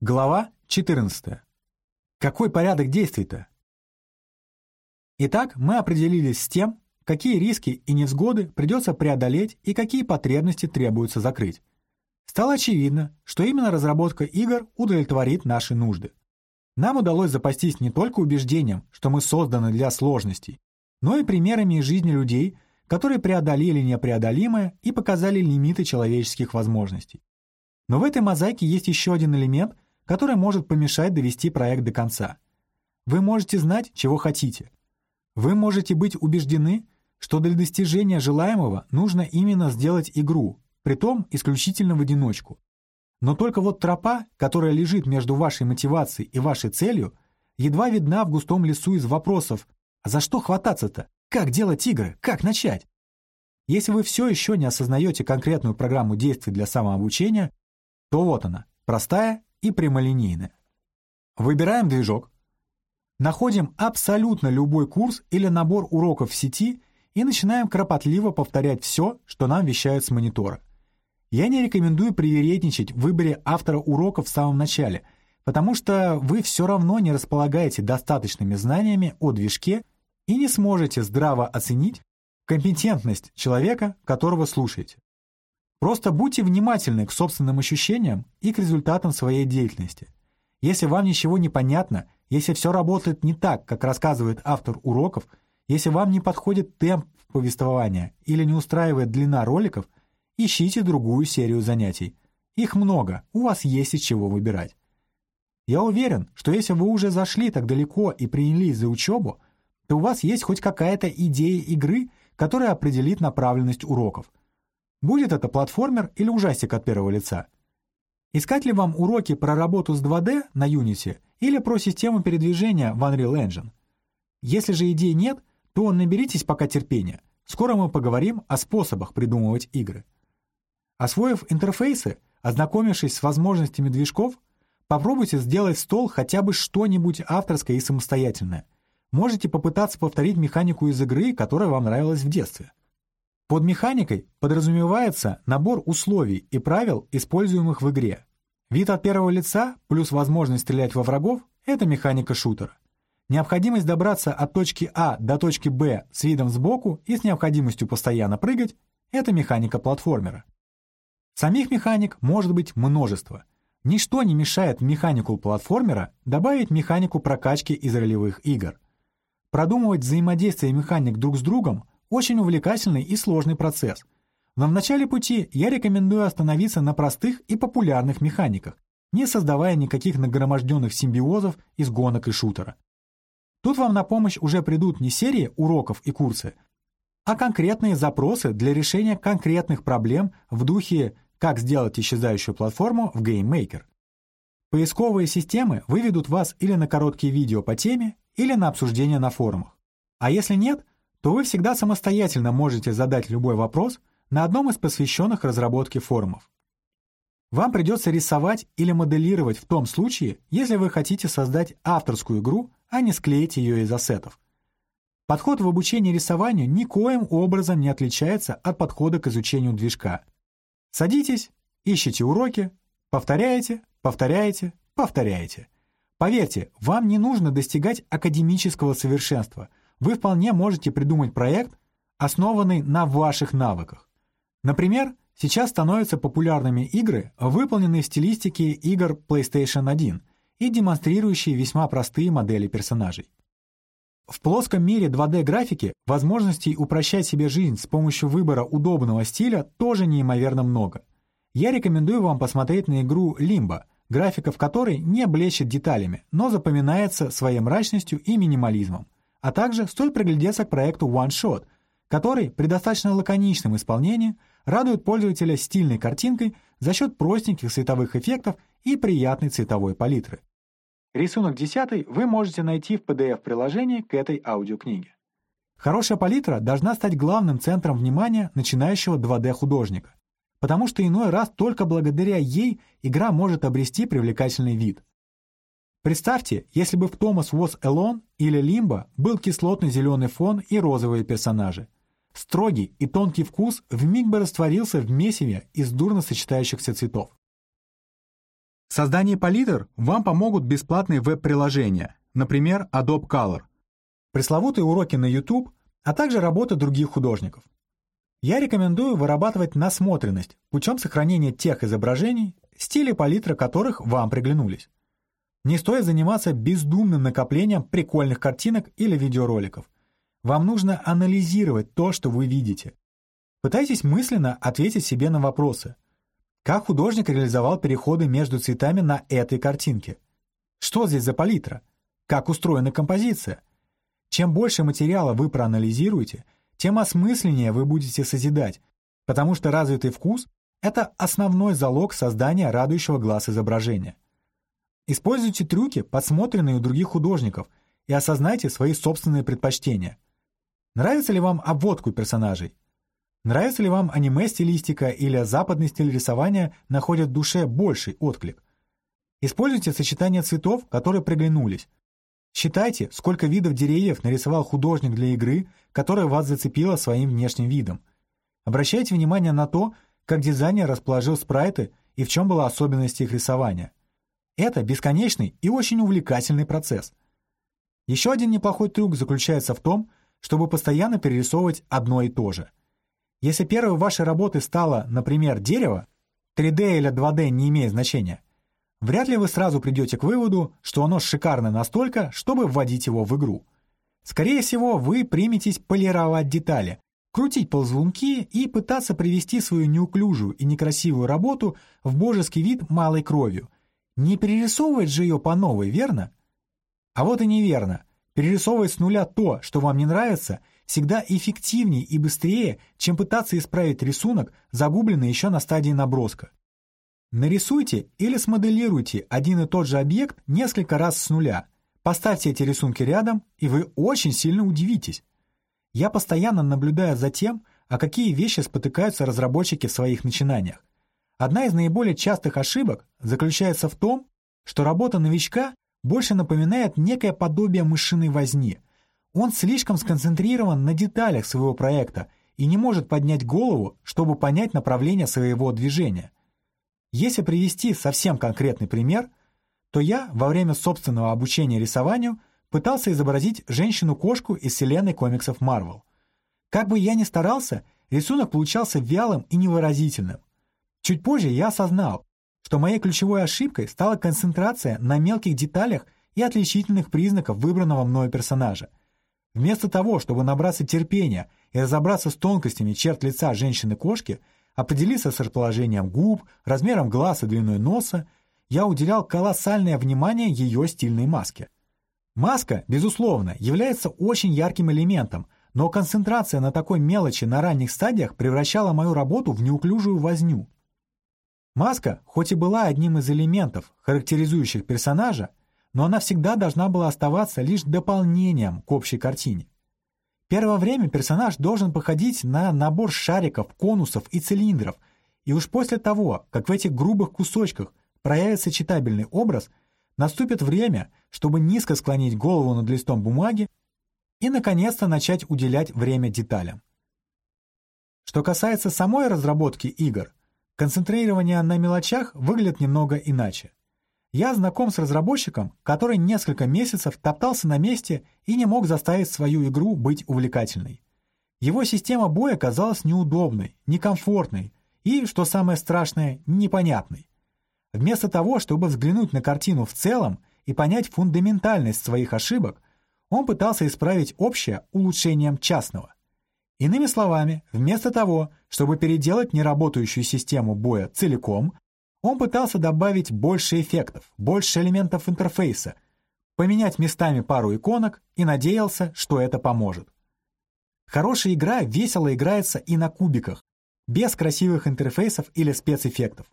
Глава 14. Какой порядок действий-то? Итак, мы определились с тем, какие риски и невзгоды придется преодолеть и какие потребности требуется закрыть. Стало очевидно, что именно разработка игр удовлетворит наши нужды. Нам удалось запастись не только убеждением, что мы созданы для сложностей, но и примерами из жизни людей, которые преодолели непреодолимое и показали лимиты человеческих возможностей. Но в этой мозаике есть еще один элемент – которое может помешать довести проект до конца. Вы можете знать, чего хотите. Вы можете быть убеждены, что для достижения желаемого нужно именно сделать игру, притом исключительно в одиночку. Но только вот тропа, которая лежит между вашей мотивацией и вашей целью, едва видна в густом лесу из вопросов «А за что хвататься-то? Как делать игры? Как начать?» Если вы все еще не осознаете конкретную программу действий для самообучения, то вот она, простая и прямолинейно. Выбираем движок, находим абсолютно любой курс или набор уроков в сети и начинаем кропотливо повторять все, что нам вещают с монитора. Я не рекомендую привередничать в выборе автора уроков в самом начале, потому что вы все равно не располагаете достаточными знаниями о движке и не сможете здраво оценить компетентность человека, которого слушаете. Просто будьте внимательны к собственным ощущениям и к результатам своей деятельности. Если вам ничего не понятно, если все работает не так, как рассказывает автор уроков, если вам не подходит темп повествования или не устраивает длина роликов, ищите другую серию занятий. Их много, у вас есть из чего выбирать. Я уверен, что если вы уже зашли так далеко и принялись за учебу, то у вас есть хоть какая-то идея игры, которая определит направленность уроков – Будет это платформер или ужастик от первого лица? Искать ли вам уроки про работу с 2D на Unity или про систему передвижения в Unreal Engine? Если же идей нет, то наберитесь пока терпения. Скоро мы поговорим о способах придумывать игры. Освоив интерфейсы, ознакомившись с возможностями движков, попробуйте сделать стол хотя бы что-нибудь авторское и самостоятельное. Можете попытаться повторить механику из игры, которая вам нравилась в детстве. Под механикой подразумевается набор условий и правил, используемых в игре. Вид от первого лица плюс возможность стрелять во врагов – это механика шутера. Необходимость добраться от точки А до точки Б с видом сбоку и с необходимостью постоянно прыгать – это механика платформера. Самих механик может быть множество. Ничто не мешает механику платформера добавить механику прокачки из ролевых игр. Продумывать взаимодействие механик друг с другом очень увлекательный и сложный процесс. Но в начале пути я рекомендую остановиться на простых и популярных механиках, не создавая никаких нагроможденных симбиозов из гонок и шутера. Тут вам на помощь уже придут не серии уроков и курсы, а конкретные запросы для решения конкретных проблем в духе «Как сделать исчезающую платформу в GameMaker». Поисковые системы выведут вас или на короткие видео по теме, или на обсуждение на форумах. А если нет, то вы всегда самостоятельно можете задать любой вопрос на одном из посвященных разработке форумов. Вам придется рисовать или моделировать в том случае, если вы хотите создать авторскую игру, а не склеить ее из ассетов. Подход в обучении рисованию никоим образом не отличается от подхода к изучению движка. Садитесь, ищите уроки, повторяете, повторяете, повторяете. Поверьте, вам не нужно достигать академического совершенства – вы вполне можете придумать проект, основанный на ваших навыках. Например, сейчас становятся популярными игры, выполненные в стилистике игр PlayStation 1 и демонстрирующие весьма простые модели персонажей. В плоском мире 2D-графики возможностей упрощать себе жизнь с помощью выбора удобного стиля тоже неимоверно много. Я рекомендую вам посмотреть на игру Limbo, графика в которой не блещет деталями, но запоминается своей мрачностью и минимализмом а также стоит приглядеться к проекту OneShot, который при достаточно лаконичном исполнении радует пользователя стильной картинкой за счет простеньких световых эффектов и приятной цветовой палитры. Рисунок 10 вы можете найти в PDF-приложении к этой аудиокниге. Хорошая палитра должна стать главным центром внимания начинающего 2D-художника, потому что иной раз только благодаря ей игра может обрести привлекательный вид. Представьте, если бы в Thomas Was Alone или Limbo был кислотно-зеленый фон и розовые персонажи. Строгий и тонкий вкус вмиг бы растворился в месиве из дурно сочетающихся цветов. В создании палитр вам помогут бесплатные веб-приложения, например, Adobe Color, пресловутые уроки на YouTube, а также работа других художников. Я рекомендую вырабатывать насмотренность путем сохранения тех изображений, стили палитры которых вам приглянулись. Не стоит заниматься бездумным накоплением прикольных картинок или видеороликов. Вам нужно анализировать то, что вы видите. Пытайтесь мысленно ответить себе на вопросы. Как художник реализовал переходы между цветами на этой картинке? Что здесь за палитра? Как устроена композиция? Чем больше материала вы проанализируете – тем осмысленнее вы будете созидать, потому что развитый вкус — это основной залог создания радующего глаз изображения. Используйте трюки, подсмотренные у других художников, и осознайте свои собственные предпочтения. Нравится ли вам обводку персонажей? Нравится ли вам аниме-стилистика или западный стиль рисования находят в душе больший отклик? Используйте сочетание цветов, которые приглянулись, Считайте, сколько видов деревьев нарисовал художник для игры, которая вас зацепила своим внешним видом. Обращайте внимание на то, как дизайнер расположил спрайты и в чем была особенность их рисования. Это бесконечный и очень увлекательный процесс. Еще один неплохой трюк заключается в том, чтобы постоянно перерисовывать одно и то же. Если первой вашей работой стало, например, дерево, 3D или 2D не имеет значения, вряд ли вы сразу придете к выводу, что оно шикарно настолько, чтобы вводить его в игру. Скорее всего, вы приметесь полировать детали, крутить ползунки и пытаться привести свою неуклюжую и некрасивую работу в божеский вид малой кровью. Не перерисовывать же ее по новой, верно? А вот и неверно. Перерисовывать с нуля то, что вам не нравится, всегда эффективнее и быстрее, чем пытаться исправить рисунок, загубленный еще на стадии наброска. Нарисуйте или смоделируйте один и тот же объект несколько раз с нуля. Поставьте эти рисунки рядом, и вы очень сильно удивитесь. Я постоянно наблюдаю за тем, а какие вещи спотыкаются разработчики в своих начинаниях. Одна из наиболее частых ошибок заключается в том, что работа новичка больше напоминает некое подобие мышиной возни. Он слишком сконцентрирован на деталях своего проекта и не может поднять голову, чтобы понять направление своего движения. Если привести совсем конкретный пример, то я во время собственного обучения рисованию пытался изобразить женщину-кошку из вселенной комиксов Marvel. Как бы я ни старался, рисунок получался вялым и невыразительным. Чуть позже я осознал, что моей ключевой ошибкой стала концентрация на мелких деталях и отличительных признаков выбранного мною персонажа. Вместо того, чтобы набраться терпения и разобраться с тонкостями черт лица женщины-кошки – определиться с расположением губ, размером глаз и длиной носа, я уделял колоссальное внимание ее стильной маске. Маска, безусловно, является очень ярким элементом, но концентрация на такой мелочи на ранних стадиях превращала мою работу в неуклюжую возню. Маска, хоть и была одним из элементов, характеризующих персонажа, но она всегда должна была оставаться лишь дополнением к общей картине. Первое время персонаж должен походить на набор шариков, конусов и цилиндров, и уж после того, как в этих грубых кусочках проявится читабельный образ, наступит время, чтобы низко склонить голову над листом бумаги и, наконец-то, начать уделять время деталям. Что касается самой разработки игр, концентрирование на мелочах выглядит немного иначе. Я знаком с разработчиком, который несколько месяцев топтался на месте и не мог заставить свою игру быть увлекательной. Его система боя казалась неудобной, некомфортной и, что самое страшное, непонятной. Вместо того, чтобы взглянуть на картину в целом и понять фундаментальность своих ошибок, он пытался исправить общее улучшением частного. Иными словами, вместо того, чтобы переделать неработающую систему боя целиком, он пытался добавить больше эффектов, больше элементов интерфейса, поменять местами пару иконок и надеялся, что это поможет. Хорошая игра весело играется и на кубиках, без красивых интерфейсов или спецэффектов.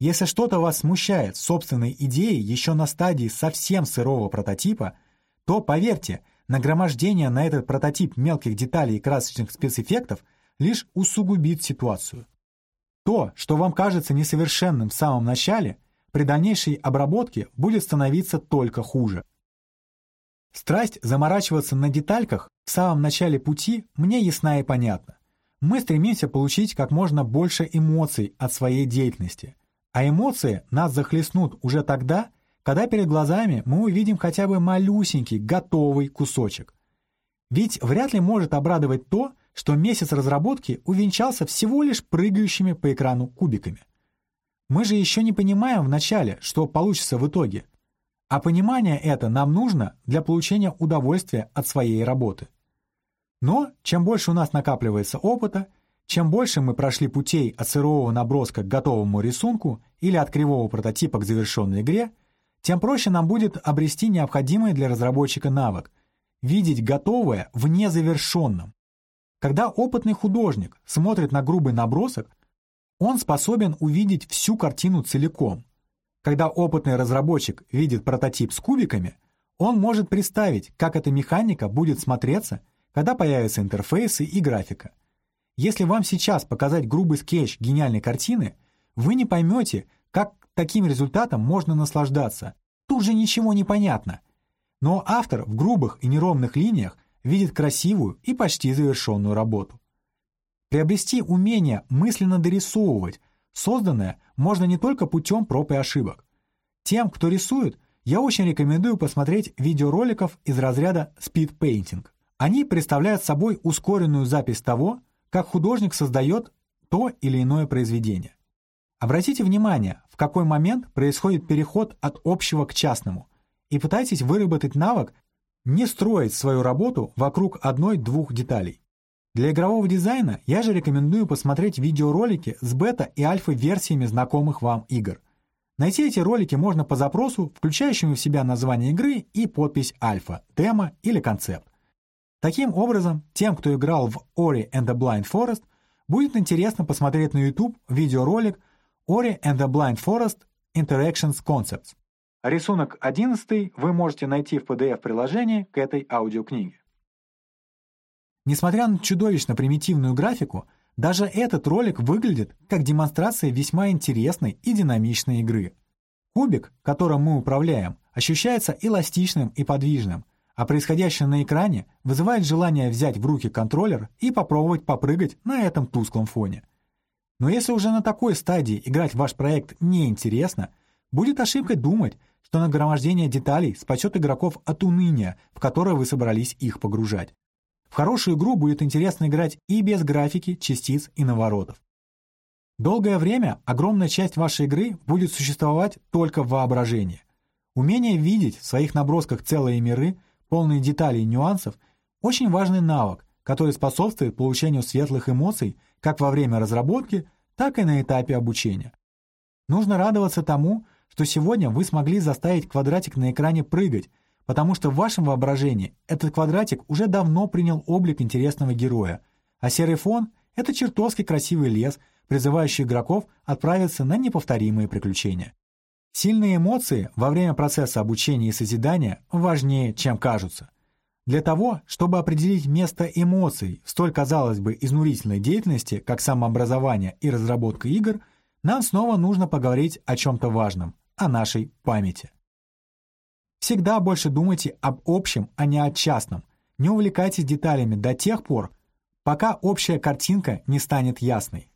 Если что-то вас смущает собственной идеей еще на стадии совсем сырого прототипа, то, поверьте, нагромождение на этот прототип мелких деталей и красочных спецэффектов лишь усугубит ситуацию. То, что вам кажется несовершенным в самом начале, при дальнейшей обработке будет становиться только хуже. Страсть заморачиваться на детальках в самом начале пути мне ясна и понятна. Мы стремимся получить как можно больше эмоций от своей деятельности. А эмоции нас захлестнут уже тогда, когда перед глазами мы увидим хотя бы малюсенький, готовый кусочек. Ведь вряд ли может обрадовать то, что месяц разработки увенчался всего лишь прыгающими по экрану кубиками. Мы же еще не понимаем вначале, что получится в итоге. А понимание это нам нужно для получения удовольствия от своей работы. Но чем больше у нас накапливается опыта, чем больше мы прошли путей от сырого наброска к готовому рисунку или от кривого прототипа к завершенной игре, тем проще нам будет обрести необходимый для разработчика навык — видеть готовое в незавершенном. Когда опытный художник смотрит на грубый набросок, он способен увидеть всю картину целиком. Когда опытный разработчик видит прототип с кубиками, он может представить, как эта механика будет смотреться, когда появятся интерфейсы и графика. Если вам сейчас показать грубый скетч гениальной картины, вы не поймете, таким результатом можно наслаждаться. Тут же ничего не понятно. Но автор в грубых и неровных линиях видит красивую и почти завершенную работу. Приобрести умение мысленно дорисовывать созданное можно не только путем проб и ошибок. Тем, кто рисует, я очень рекомендую посмотреть видеороликов из разряда Speed Painting. Они представляют собой ускоренную запись того, как художник создает то или иное произведение. Обратите внимание, в какой момент происходит переход от общего к частному, и пытайтесь выработать навык не строить свою работу вокруг одной-двух деталей. Для игрового дизайна я же рекомендую посмотреть видеоролики с бета и альфа-версиями знакомых вам игр. Найти эти ролики можно по запросу, включающему в себя название игры и подпись «Альфа», «Демо» или «Концепт». Таким образом, тем, кто играл в Ori and the Blind Forest, будет интересно посмотреть на YouTube видеоролик Ori and the Blind Forest Interactions Concepts. Рисунок 11 вы можете найти в PDF-приложении к этой аудиокниге. Несмотря на чудовищно примитивную графику, даже этот ролик выглядит как демонстрация весьма интересной и динамичной игры. Кубик, которым мы управляем, ощущается эластичным и подвижным, а происходящее на экране вызывает желание взять в руки контроллер и попробовать попрыгать на этом тусклом фоне. Но если уже на такой стадии играть в ваш проект неинтересно, будет ошибкой думать, что нагромождение деталей спасет игроков от уныния, в которое вы собрались их погружать. В хорошую игру будет интересно играть и без графики, частиц и наворотов. Долгое время огромная часть вашей игры будет существовать только в воображении. Умение видеть в своих набросках целые миры – полные деталей и нюансов, очень важный навык, который способствует получению светлых эмоций как во время разработки, так и на этапе обучения. Нужно радоваться тому, что сегодня вы смогли заставить квадратик на экране прыгать, потому что в вашем воображении этот квадратик уже давно принял облик интересного героя, а серый фон — это чертовски красивый лес, призывающий игроков отправиться на неповторимые приключения. Сильные эмоции во время процесса обучения и созидания важнее, чем кажутся. Для того, чтобы определить место эмоций в столь, казалось бы, изнурительной деятельности, как самообразование и разработка игр, нам снова нужно поговорить о чем-то важном, о нашей памяти. Всегда больше думайте об общем, а не о частном. Не увлекайтесь деталями до тех пор, пока общая картинка не станет ясной.